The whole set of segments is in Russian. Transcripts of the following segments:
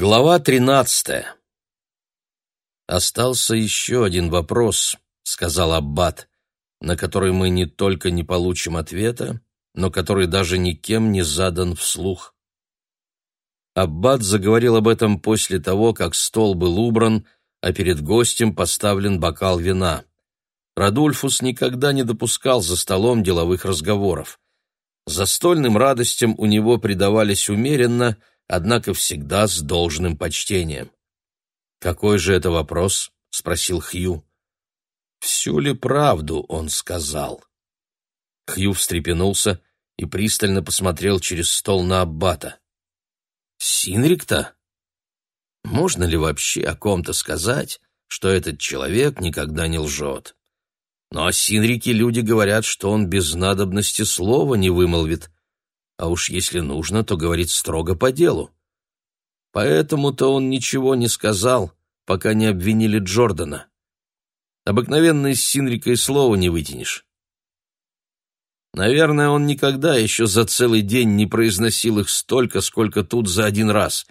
Глава тринадцатая. «Остался еще один вопрос», — сказал Аббат, «на который мы не только не получим ответа, но который даже никем не задан вслух». Аббат заговорил об этом после того, как стол был убран, а перед гостем поставлен бокал вина. Радульфус никогда не допускал за столом деловых разговоров. Застольным радостям у него предавались умеренно — однако всегда с должным почтением. «Какой же это вопрос?» — спросил Хью. «Всю ли правду он сказал?» Хью встрепенулся и пристально посмотрел через стол на Аббата. «Синрик-то? Можно ли вообще о ком-то сказать, что этот человек никогда не лжет? Но о Синрике люди говорят, что он без надобности слова не вымолвит, а уж если нужно, то говорит строго по делу. Поэтому-то он ничего не сказал, пока не обвинили Джордана. Обыкновенно из Синрика и слова не вытянешь. Наверное, он никогда еще за целый день не произносил их столько, сколько тут за один раз.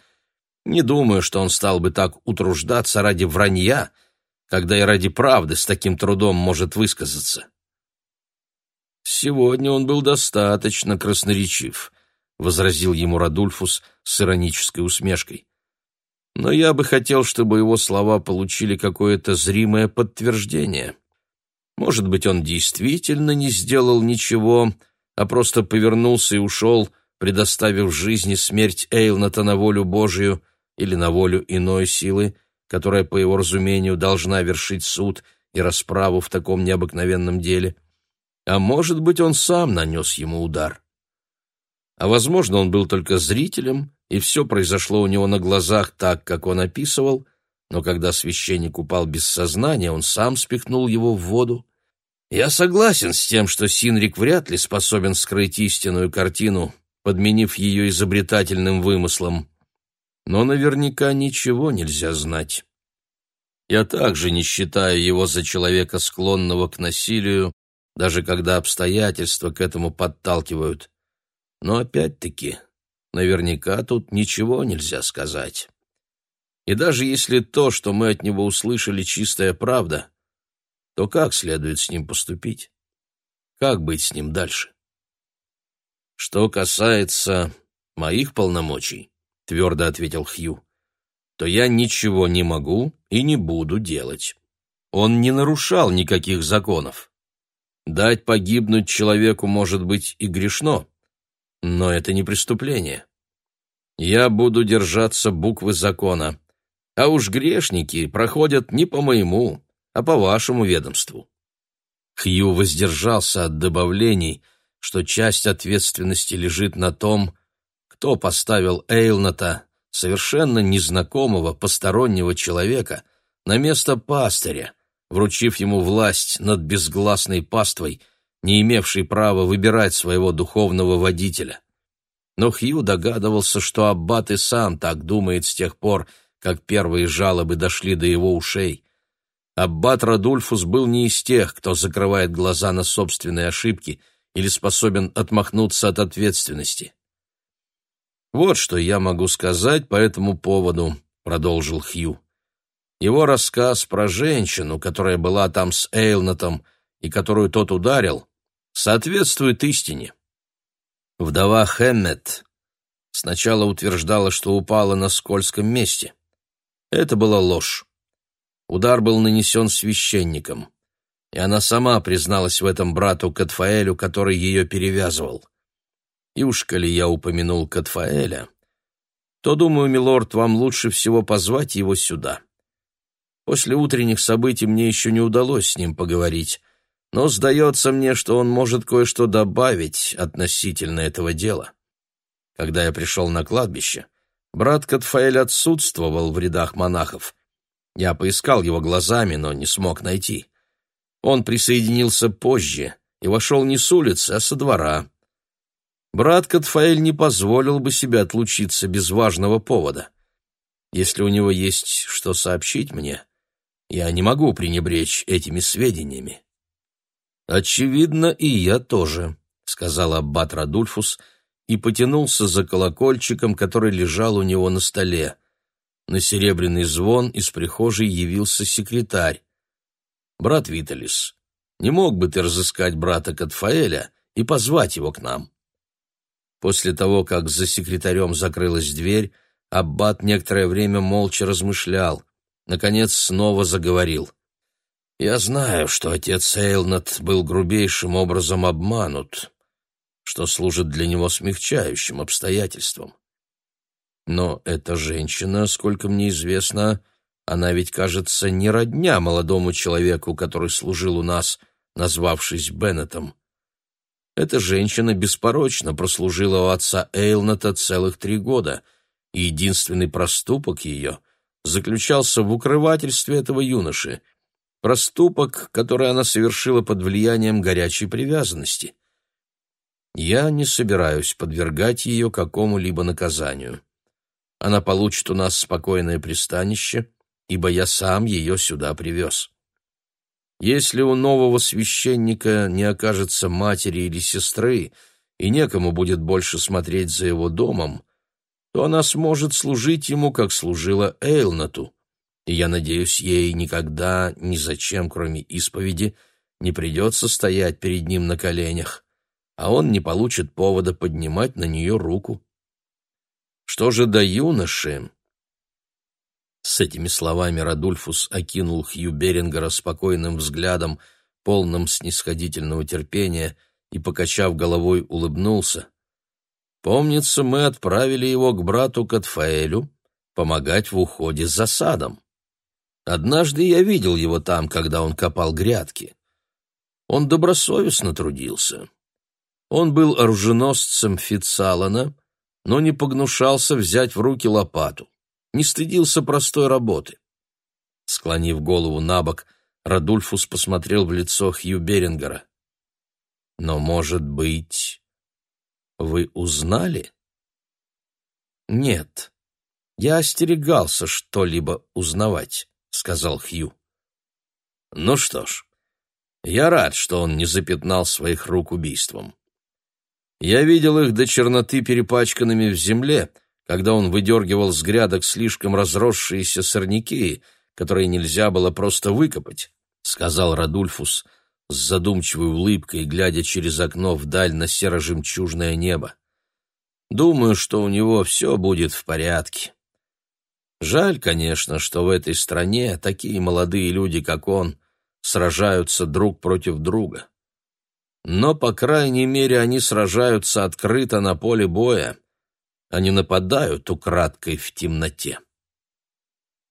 Не думаю, что он стал бы так утруждаться ради вранья, когда и ради правды с таким трудом может высказаться. Сегодня он был достаточно красноречив, возразил ему Радульфус с иронической усмешкой. Но я бы хотел, чтобы его слова получили какое-то зримое подтверждение. Может быть, он действительно не сделал ничего, а просто повернулся и ушел, предоставив жизни смерть Эйлната на волю Божию или на волю иной силы, которая, по его разумению, должна вершить суд и расправу в таком необыкновенном деле — а может быть, он сам нанес ему удар. А возможно, он был только зрителем, и все произошло у него на глазах так, как он описывал, но когда священник упал без сознания, он сам спихнул его в воду. Я согласен с тем, что Синрик вряд ли способен скрыть истинную картину, подменив ее изобретательным вымыслом. Но наверняка ничего нельзя знать. Я также не считаю его за человека, склонного к насилию, даже когда обстоятельства к этому подталкивают. Но опять-таки, наверняка тут ничего нельзя сказать. И даже если то, что мы от него услышали, чистая правда, то как следует с ним поступить? Как быть с ним дальше? Что касается моих полномочий, твердо ответил Хью, то я ничего не могу и не буду делать. Он не нарушал никаких законов. Дать погибнуть человеку может быть и грешно, но это не преступление. Я буду держаться буквы закона, а уж грешники проходят не по моему, а по вашему ведомству. Хью воздержался от добавлений, что часть ответственности лежит на том, кто поставил Эйлната, совершенно незнакомого постороннего человека, на место пастыря, вручив ему власть над безгласной паствой, не имевшей права выбирать своего духовного водителя. Но Хью догадывался, что Аббат и сам так думает с тех пор, как первые жалобы дошли до его ушей. Аббат Радульфус был не из тех, кто закрывает глаза на собственные ошибки или способен отмахнуться от ответственности. «Вот что я могу сказать по этому поводу», — продолжил Хью. Его рассказ про женщину, которая была там с Эйлнатом и которую тот ударил, соответствует истине. Вдова Хэммет сначала утверждала, что упала на скользком месте. Это была ложь. Удар был нанесен священником, и она сама призналась в этом брату Катфаэлю, который ее перевязывал. И уж коли я упомянул Катфаэля, то, думаю, милорд, вам лучше всего позвать его сюда. После утренних событий мне еще не удалось с ним поговорить, но сдается мне, что он может кое-что добавить относительно этого дела. Когда я пришел на кладбище, брат Катфаэль отсутствовал в рядах монахов. Я поискал его глазами, но не смог найти. Он присоединился позже и вошел не с улицы, а со двора. Брат Катфаэль не позволил бы себе отлучиться без важного повода. Если у него есть что сообщить мне, я не могу пренебречь этими сведениями. Очевидно, и я тоже, сказал аббат Радульфус и потянулся за колокольчиком, который лежал у него на столе. На серебряный звон из прихожей явился секретарь. «Брат Виталис, не мог бы ты разыскать брата Катфаэля и позвать его к нам?» После того, как за секретарем закрылась дверь, Аббат некоторое время молча размышлял. Наконец снова заговорил. «Я знаю, что отец Эйлнат был грубейшим образом обманут, что служит для него смягчающим обстоятельством. Но эта женщина, сколько мне известно, она ведь, кажется, не родня молодому человеку, который служил у нас, назвавшись Беннетом. Эта женщина беспорочно прослужила у отца Эйлната целых три года, и единственный проступок ее заключался в укрывательстве этого юноши, проступок, который она совершила под влиянием горячей привязанности. Я не собираюсь подвергать ее какому-либо наказанию. Она получит у нас спокойное пристанище, ибо я сам ее сюда привез. Если у нового священника не окажется матери или сестры, и некому будет больше смотреть за его домом, то она сможет служить ему, как служила Эйлнату, и я надеюсь, ей никогда ни зачем, кроме исповеди, не придется стоять перед ним на коленях, а он не получит повода поднимать на нее руку. Что же до юноши? С этими словами Радульфус окинул Хью Берингера спокойным взглядом, полным снисходительного терпения, и, покачав головой, улыбнулся. «Помнится, мы отправили его к брату Катфаэлю помогать в уходе за садом. Однажды я видел его там, когда он копал грядки. Он добросовестно трудился. Он был оруженосцем Фицалана — но не погнушался взять в руки лопату, не стыдился простой работы. Склонив голову на бок, Радульфус посмотрел в лицо Хью Берингера. «Но, может быть, вы узнали?» «Нет, я остерегался что-либо узнавать», — сказал Хью. «Ну что ж, я рад, что он не запятнал своих рук убийством. Я видел их до черноты перепачканными в земле, когда он выдергивал с грядок слишком разросшиеся сорняки, которые нельзя было просто выкопать, — сказал Радульфус с задумчивой улыбкой, глядя через окно вдаль на серо-жемчужное небо. Думаю, что у него все будет в порядке. Жаль, конечно, что в этой стране такие молодые люди, как он, сражаются друг против друга но, по крайней мере, они сражаются открыто на поле боя, а не нападают украдкой в темноте.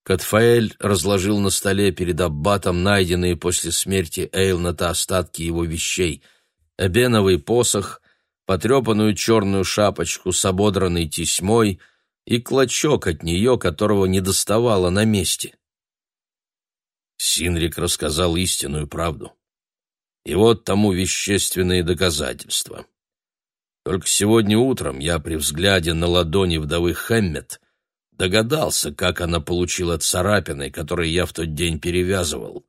Катфаэль разложил на столе перед аббатом найденные после смерти Эйлната остатки его вещей — эбеновый посох, потрепанную черную шапочку с ободранной тесьмой и клочок от нее, которого не доставало на месте. Синрик рассказал истинную правду. И вот тому вещественные доказательства. Только сегодня утром я при взгляде на ладони вдовы Хэммет догадался, как она получила царапины, которые я в тот день перевязывал.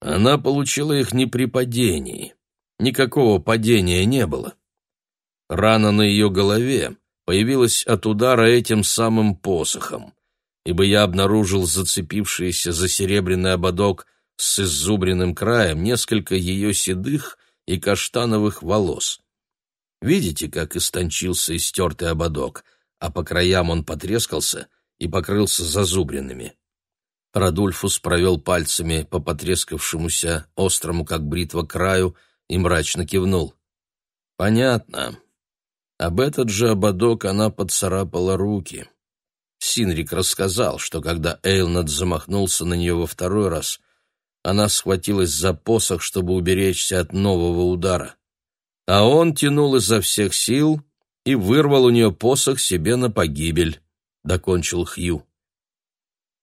Она получила их не при падении. Никакого падения не было. Рана на ее голове появилась от удара этим самым посохом, ибо я обнаружил зацепившийся за серебряный ободок с иззубренным краем несколько ее седых и каштановых волос. Видите, как истончился истертый ободок, а по краям он потрескался и покрылся зазубренными. Радульфус провел пальцами по потрескавшемуся, острому, как бритва, краю и мрачно кивнул. «Понятно. Об этот же ободок она поцарапала руки». Синрик рассказал, что когда Эйлнат замахнулся на нее во второй раз, она схватилась за посох, чтобы уберечься от нового удара. А он тянул изо всех сил и вырвал у нее посох себе на погибель, — докончил Хью.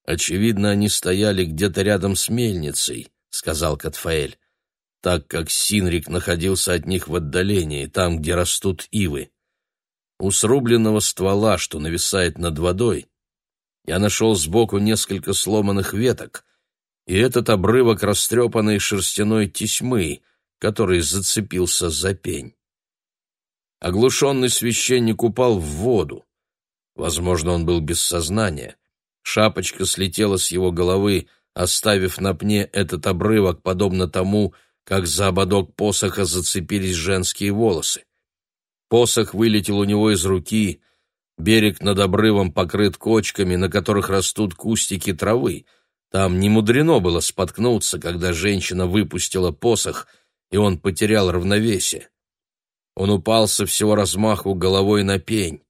«Очевидно, они стояли где-то рядом с мельницей», — сказал Катфаэль, так как Синрик находился от них в отдалении, там, где растут ивы. У срубленного ствола, что нависает над водой, я нашел сбоку несколько сломанных веток, и этот обрывок растрепанной шерстяной тесьмы, который зацепился за пень. Оглушенный священник упал в воду. Возможно, он был без сознания, Шапочка слетела с его головы, оставив на пне этот обрывок, подобно тому, как за ободок посоха зацепились женские волосы. Посох вылетел у него из руки, берег над обрывом покрыт кочками, на которых растут кустики травы. Там не мудрено было споткнуться, когда женщина выпустила посох, и он потерял равновесие. Он упал со всего размаху головой на пень.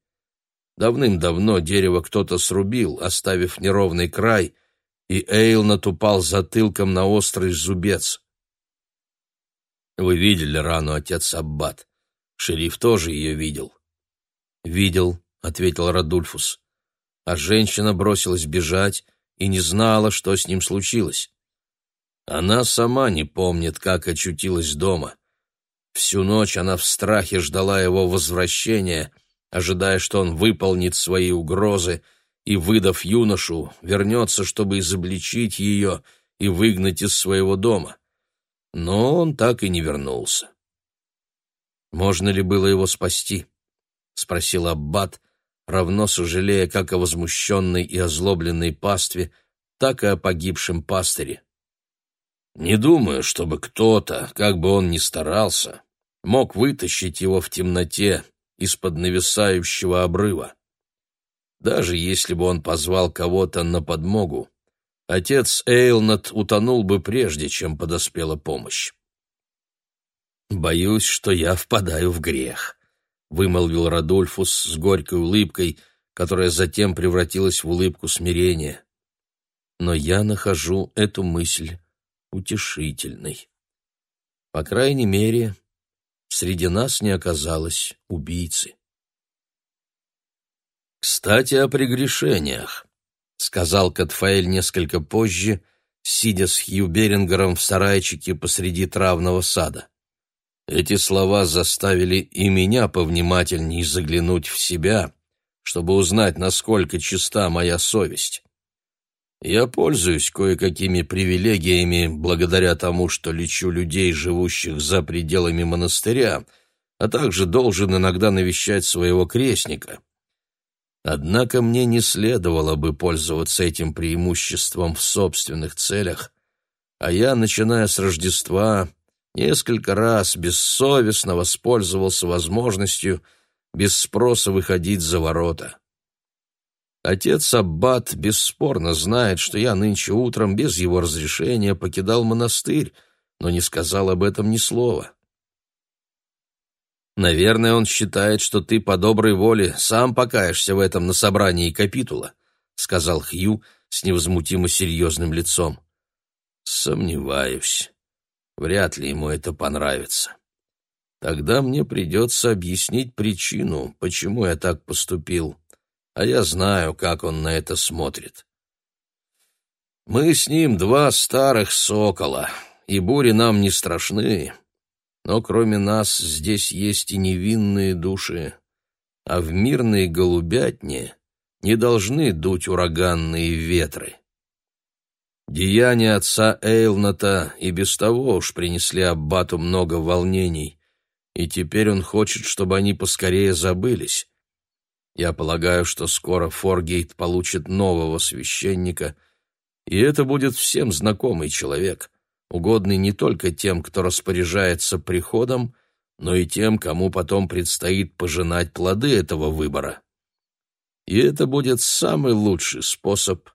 Давным-давно дерево кто-то срубил, оставив неровный край, и Эйлнат упал затылком на острый зубец. Вы видели рану, отец Аббат. Шериф тоже ее видел. Видел, ответил Радульфус. А женщина бросилась бежать и не знала, что с ним случилось. Она сама не помнит, как очутилась дома. Всю ночь она в страхе ждала его возвращения, ожидая, что он выполнит свои угрозы и, выдав юношу, вернется, чтобы изобличить ее и выгнать из своего дома. Но он так и не вернулся. «Можно ли было его спасти?» — спросил Аббат, равно сожалея как о возмущенной и озлобленной пастве, так и о погибшем пастыре. Не думаю, чтобы кто-то, как бы он ни старался, мог вытащить его в темноте из-под нависающего обрыва. Даже если бы он позвал кого-то на подмогу, отец Эйлнат утонул бы прежде, чем подоспела помощь. «Боюсь, что я впадаю в грех», — вымолвил Радольфус с горькой улыбкой, которая затем превратилась в улыбку смирения. «Но я нахожу эту мысль утешительной. По крайней мере, среди нас не оказалось убийцы. «Кстати, о прегрешениях», — сказал Катфаэль несколько позже, сидя с Хью Берингером в сарайчике посреди травного сада. Эти слова заставили и меня повнимательнее заглянуть в себя, чтобы узнать, насколько чиста моя совесть. Я пользуюсь кое-какими привилегиями благодаря тому, что лечу людей, живущих за пределами монастыря, а также должен иногда навещать своего крестника. Однако мне не следовало бы пользоваться этим преимуществом в собственных целях, а я, начиная с Рождества, несколько раз бессовестно воспользовался возможностью без спроса выходить за ворота. Отец Аббат бесспорно знает, что я нынче утром без его разрешения покидал монастырь, но не сказал об этом ни слова. Наверное, он считает, что ты по доброй воле сам покаешься в этом на собрании капитула, сказал Хью с невозмутимо серьезным лицом. Сомневаюсь. Вряд ли ему это понравится. Тогда мне придется объяснить причину, почему я так поступил а я знаю, как он на это смотрит. Мы с ним два старых сокола, и бури нам не страшны, но кроме нас здесь есть и невинные души, а в мирной голубятне не должны дуть ураганные ветры. Деяния отца Эйлната и без того уж принесли Аббату много волнений, и теперь он хочет, чтобы они поскорее забылись, я полагаю, что скоро Форгейт получит нового священника, и это будет всем знакомый человек, угодный не только тем, кто распоряжается приходом, но и тем, кому потом предстоит пожинать плоды этого выбора. И это будет самый лучший способ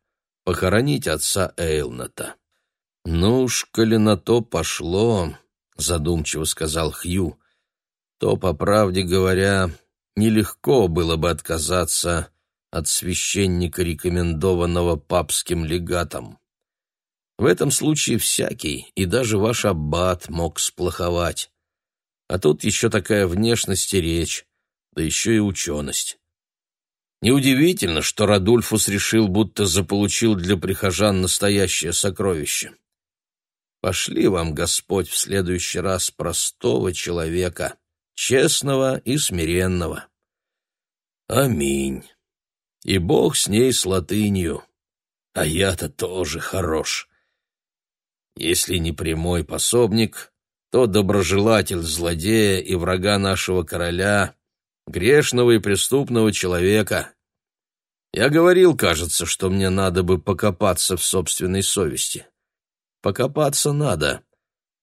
похоронить отца Эйлната. «Ну уж, коли на то пошло», — задумчиво сказал Хью, — «то, по правде говоря, нелегко было бы отказаться от священника, рекомендованного папским легатом. В этом случае всякий, и даже ваш аббат мог сплоховать. А тут еще такая внешность и речь, да еще и ученость. Неудивительно, что Радульфус решил, будто заполучил для прихожан настоящее сокровище. Пошли вам, Господь, в следующий раз простого человека, честного и смиренного. Аминь. И Бог с ней с латынью, а я-то тоже хорош. Если не прямой пособник, то доброжелатель злодея и врага нашего короля, грешного и преступного человека. Я говорил, кажется, что мне надо бы покопаться в собственной совести. Покопаться надо,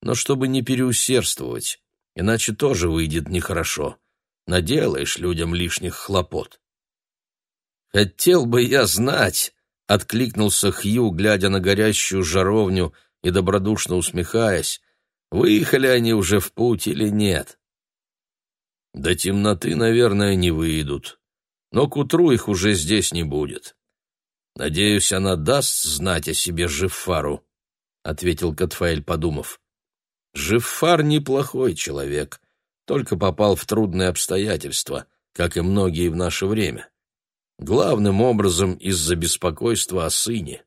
но чтобы не переусердствовать, иначе тоже выйдет нехорошо. Наделаешь людям лишних хлопот. Хотел бы я знать, — откликнулся Хью, глядя на горящую жаровню и добродушно усмехаясь, выехали они уже в путь или нет. До темноты, наверное, не выйдут, но к утру их уже здесь не будет. Надеюсь, она даст знать о себе Жиффару, — ответил Катфаэль, подумав. Жиффар неплохой человек, только попал в трудные обстоятельства, как и многие в наше время главным образом из-за беспокойства о сыне.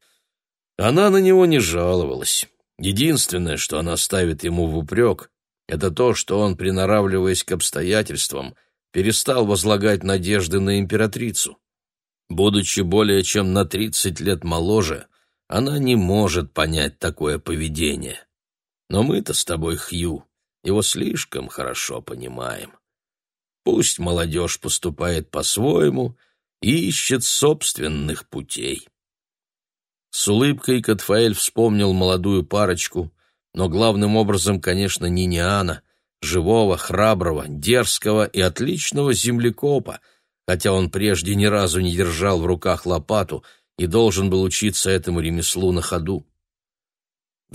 Она на него не жаловалась. Единственное, что она ставит ему в упрек, это то, что он, приноравливаясь к обстоятельствам, перестал возлагать надежды на императрицу. Будучи более чем на тридцать лет моложе, она не может понять такое поведение. Но мы-то с тобой, Хью, его слишком хорошо понимаем. Пусть молодежь поступает по-своему и ищет собственных путей. С улыбкой Катфаэль вспомнил молодую парочку, но главным образом, конечно, Ниниана, живого, храброго, дерзкого и отличного землекопа, хотя он прежде ни разу не держал в руках лопату и должен был учиться этому ремеслу на ходу.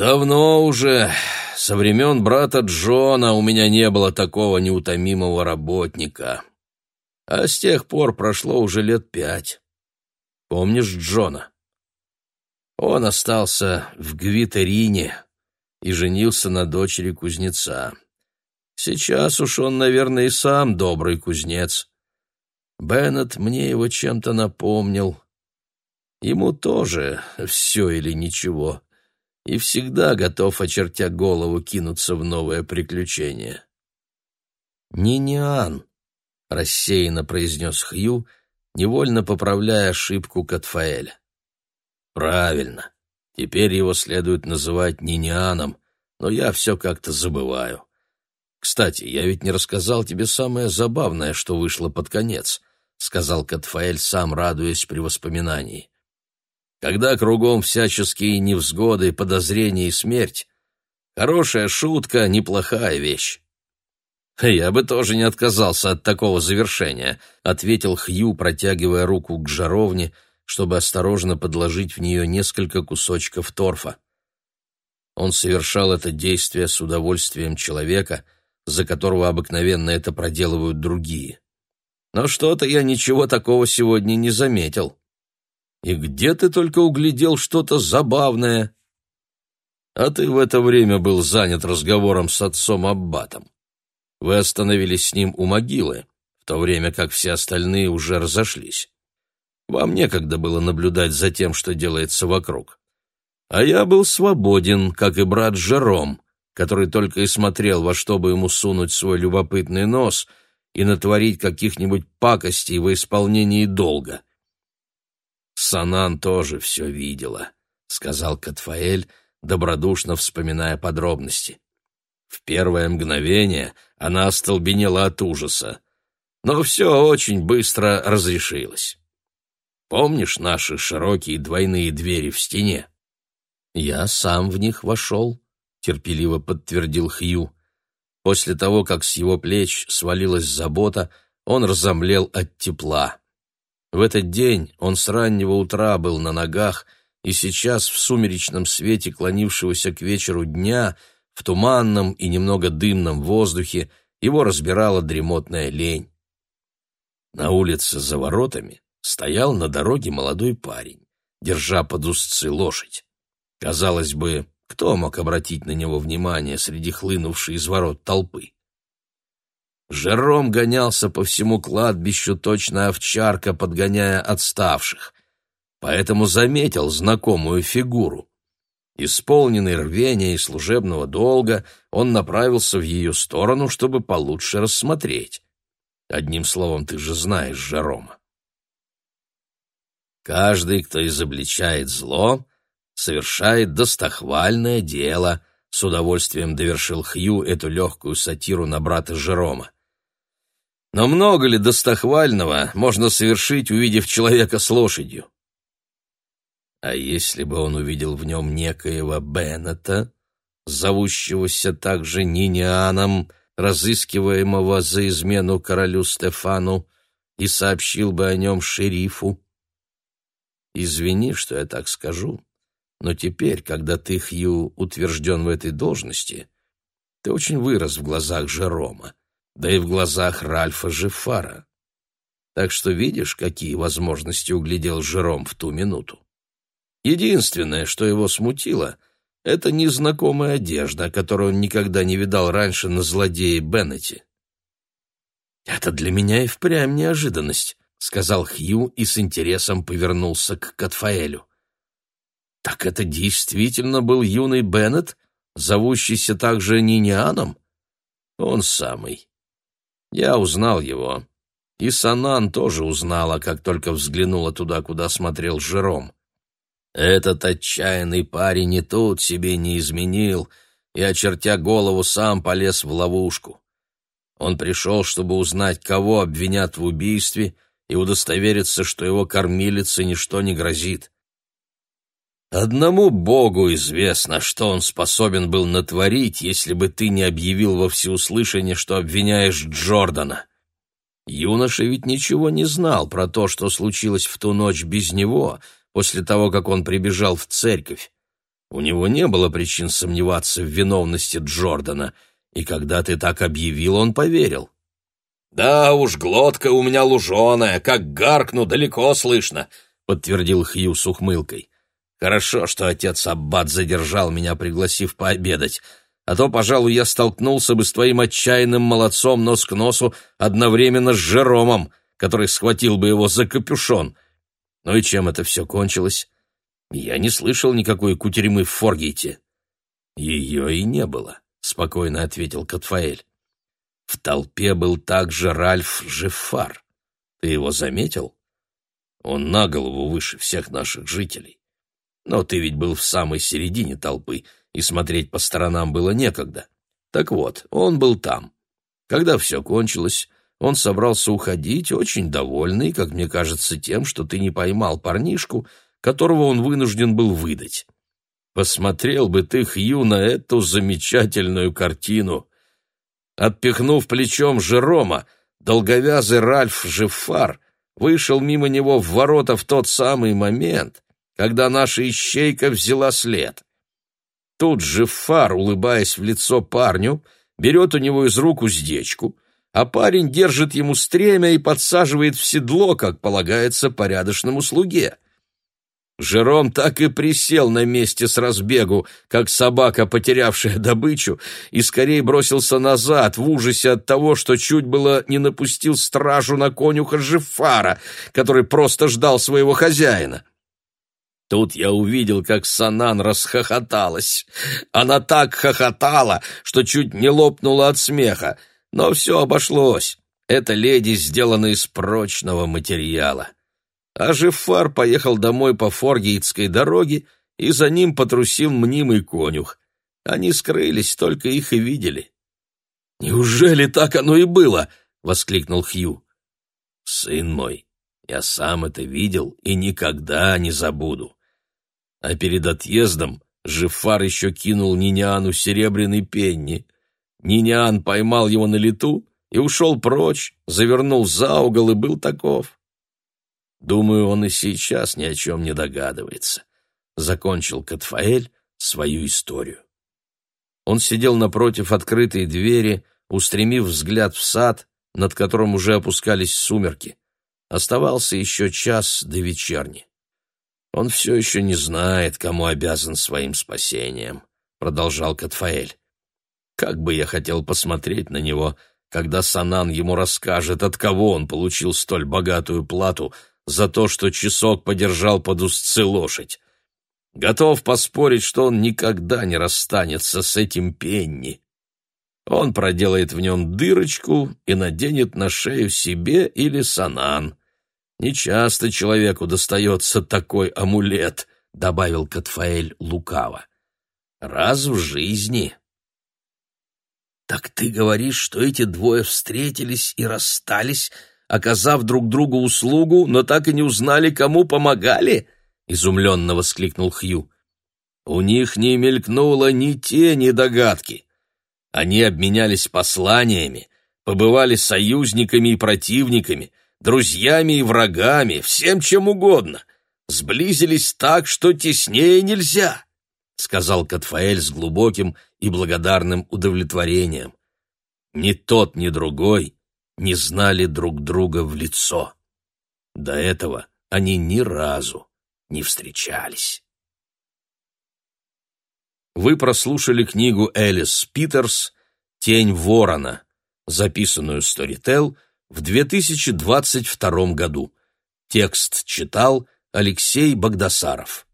Давно уже, со времен брата Джона, у меня не было такого неутомимого работника а с тех пор прошло уже лет пять. Помнишь Джона? Он остался в Гвитерине и женился на дочери кузнеца. Сейчас уж он, наверное, и сам добрый кузнец. Беннет мне его чем-то напомнил. Ему тоже все или ничего, и всегда готов, очертя голову, кинуться в новое приключение. Ниниан, рассеянно произнес Хью, невольно поправляя ошибку Катфаэля. Правильно. Теперь его следует называть Нинианом, но я все как-то забываю. Кстати, я ведь не рассказал тебе самое забавное, что вышло под конец, сказал Катфаэль, сам радуясь при воспоминании. Когда кругом всяческие невзгоды, подозрения и смерть, хорошая шутка — неплохая вещь. «Я бы тоже не отказался от такого завершения», — ответил Хью, протягивая руку к жаровне, чтобы осторожно подложить в нее несколько кусочков торфа. Он совершал это действие с удовольствием человека, за которого обыкновенно это проделывают другие. Но что-то я ничего такого сегодня не заметил. И где ты только углядел что-то забавное? А ты в это время был занят разговором с отцом Аббатом. Вы остановились с ним у могилы, в то время как все остальные уже разошлись. Вам некогда было наблюдать за тем, что делается вокруг. А я был свободен, как и брат Жером, который только и смотрел, во что бы ему сунуть свой любопытный нос и натворить каких-нибудь пакостей во исполнении долга. Санан тоже все видела, — сказал Катфаэль, добродушно вспоминая подробности. В первое мгновение она остолбенела от ужаса, но все очень быстро разрешилось. Помнишь наши широкие двойные двери в стене? Я сам в них вошел, терпеливо подтвердил Хью. После того, как с его плеч свалилась забота, он разомлел от тепла. В этот день он с раннего утра был на ногах, и сейчас в сумеречном свете клонившегося к вечеру дня — в туманном и немного дымном воздухе его разбирала дремотная лень. На улице за воротами стоял на дороге молодой парень, держа под узцы лошадь. Казалось бы, кто мог обратить на него внимание среди хлынувшей из ворот толпы? Жером гонялся по всему кладбищу точно овчарка, подгоняя отставших, поэтому заметил знакомую фигуру. Исполненный рвения и служебного долга, он направился в ее сторону, чтобы получше рассмотреть. Одним словом, ты же знаешь Жерома. Каждый, кто изобличает зло, совершает достохвальное дело, с удовольствием довершил Хью эту легкую сатиру на брата Жерома. Но много ли достохвального можно совершить, увидев человека с лошадью? А если бы он увидел в нем некоего Беннета, зовущегося также Нинианом, разыскиваемого за измену королю Стефану, и сообщил бы о нем шерифу? Извини, что я так скажу, но теперь, когда ты, Хью, утвержден в этой должности, ты очень вырос в глазах Жерома, да и в глазах Ральфа Жифара. Так что видишь, какие возможности углядел Жером в ту минуту. Единственное, что его смутило, это незнакомая одежда, которую он никогда не видал раньше на злодее Беннете. «Это для меня и впрямь неожиданность», — сказал Хью и с интересом повернулся к Катфаэлю. «Так это действительно был юный Беннет, зовущийся также Нинианом?» «Он самый. Я узнал его. И Санан тоже узнала, как только взглянула туда, куда смотрел Жером. Этот отчаянный парень и тут себе не изменил, и, очертя голову, сам полез в ловушку. Он пришел, чтобы узнать, кого обвинят в убийстве, и удостовериться, что его кормилице ничто не грозит. Одному Богу известно, что он способен был натворить, если бы ты не объявил во всеуслышание, что обвиняешь Джордана. Юноша ведь ничего не знал про то, что случилось в ту ночь без него — после того, как он прибежал в церковь. У него не было причин сомневаться в виновности Джордана, и когда ты так объявил, он поверил. «Да уж, глотка у меня луженая, как гаркну, далеко слышно», — подтвердил Хью с ухмылкой. «Хорошо, что отец Аббат задержал меня, пригласив пообедать, а то, пожалуй, я столкнулся бы с твоим отчаянным молодцом нос к носу одновременно с Жеромом, который схватил бы его за капюшон. Ну и чем это все кончилось? Я не слышал никакой кутерьмы в Форгейте. Ее и не было, спокойно ответил Катфаэль. В толпе был также Ральф Жефар. Ты его заметил? Он на голову выше всех наших жителей. Но ты ведь был в самой середине толпы, и смотреть по сторонам было некогда. Так вот, он был там. Когда все кончилось, он собрался уходить, очень довольный, как мне кажется, тем, что ты не поймал парнишку, которого он вынужден был выдать. Посмотрел бы ты, Хью, на эту замечательную картину. Отпихнув плечом Жерома, долговязый Ральф Жифар вышел мимо него в ворота в тот самый момент, когда наша ищейка взяла след. Тут Жифар, улыбаясь в лицо парню, берет у него из рук уздечку — а парень держит ему стремя и подсаживает в седло, как полагается порядочному слуге. Жером так и присел на месте с разбегу, как собака, потерявшая добычу, и скорее бросился назад в ужасе от того, что чуть было не напустил стражу на конюха Жифара, который просто ждал своего хозяина. Тут я увидел, как Санан расхохоталась. Она так хохотала, что чуть не лопнула от смеха. Но все обошлось. Эта леди сделана из прочного материала. А Жифар поехал домой по Форгейтской дороге, и за ним потрусил мнимый конюх. Они скрылись, только их и видели. «Неужели так оно и было?» — воскликнул Хью. «Сын мой, я сам это видел и никогда не забуду. А перед отъездом Жифар еще кинул Ниняну серебряный пенни. Нинян поймал его на лету и ушел прочь, завернул за угол и был таков. Думаю, он и сейчас ни о чем не догадывается. Закончил Катфаэль свою историю. Он сидел напротив открытой двери, устремив взгляд в сад, над которым уже опускались сумерки. Оставался еще час до вечерни. Он все еще не знает, кому обязан своим спасением, продолжал Катфаэль. Как бы я хотел посмотреть на него, когда Санан ему расскажет, от кого он получил столь богатую плату за то, что часок подержал под узцы лошадь. Готов поспорить, что он никогда не расстанется с этим Пенни. Он проделает в нем дырочку и наденет на шею себе или Санан. Нечасто человеку достается такой амулет, — добавил Катфаэль лукаво. Раз в жизни «Так ты говоришь, что эти двое встретились и расстались, оказав друг другу услугу, но так и не узнали, кому помогали?» — изумленно воскликнул Хью. «У них не мелькнуло ни тени догадки. Они обменялись посланиями, побывали союзниками и противниками, друзьями и врагами, всем чем угодно. Сблизились так, что теснее нельзя», — сказал Катфаэль с глубоким и благодарным удовлетворением. Ни тот, ни другой не знали друг друга в лицо. До этого они ни разу не встречались. Вы прослушали книгу Элис Питерс «Тень ворона», записанную Storytel в 2022 году. Текст читал Алексей Богдасаров.